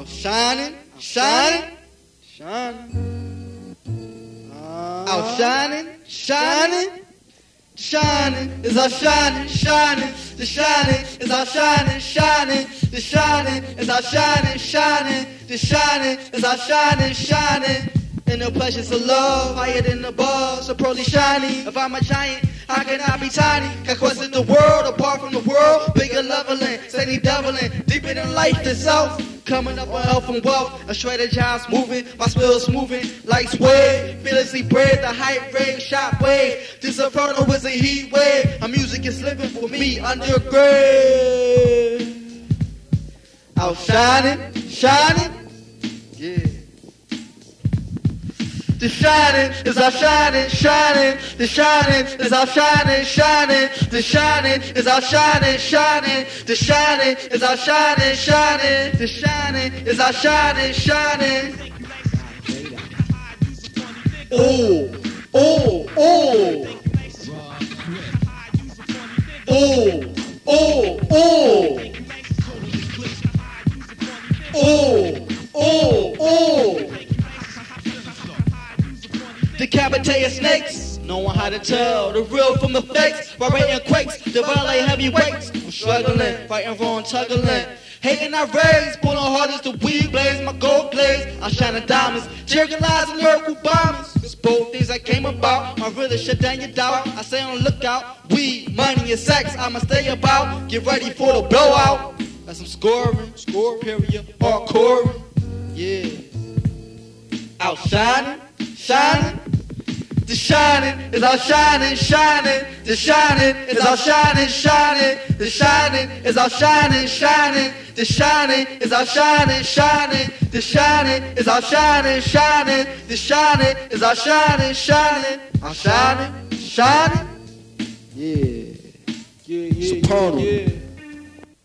I'm shining, shining, shining. Out shining, shining, shining is our shining, shining. The shining is our shining, shining. The shining is our shining, shining. The shining is our shining, shining. In the pleasures of love, higher than the bars, so pearly shiny. If I'm a giant, how can I be tiny? Can the world apart from the world. Bigger leveling, steady doubling, deeper than life itself. Coming up on health and wealth, a strategize moving, my spills moving like sway. Fearlessly bred, the hype rate, shot wave. This inferno is a heat wave. My music is living for me under grave. Out shining, shining, yeah. The shining is our shining, shining. The shining is our shining, shining. The shining is our shining, shining. The shining is our shining, shining. The shining is our shining, shining. Oh, oh, oh. Oh, oh, oh. Oh, oh, oh. Decapitated snakes, knowing how to tell the real from the fakes. Vibrating quakes, the violate heavyweights. I'm struggling, fighting wrong, tuggling. Hating I raise, pulling hard as the weed blaze, my gold glaze. I shine the diamonds, jerking lies and lyrical bombers. It's both things I came about. I really shut down your doubt. I say on lookout. Weed, money, and sex. I'ma stay about. Get ready for the blowout. Got some scoring, score period, hardcore. Yeah. Outshining, shining. The shining is our shining, shining. The shining is our shining, shining. The shining is our shining, shining. The shining is our shining, shining. The shining is our shining, shining. The shining is our shining, shining. Our shining, shining. Yeah. Yeah, yeah, yeah.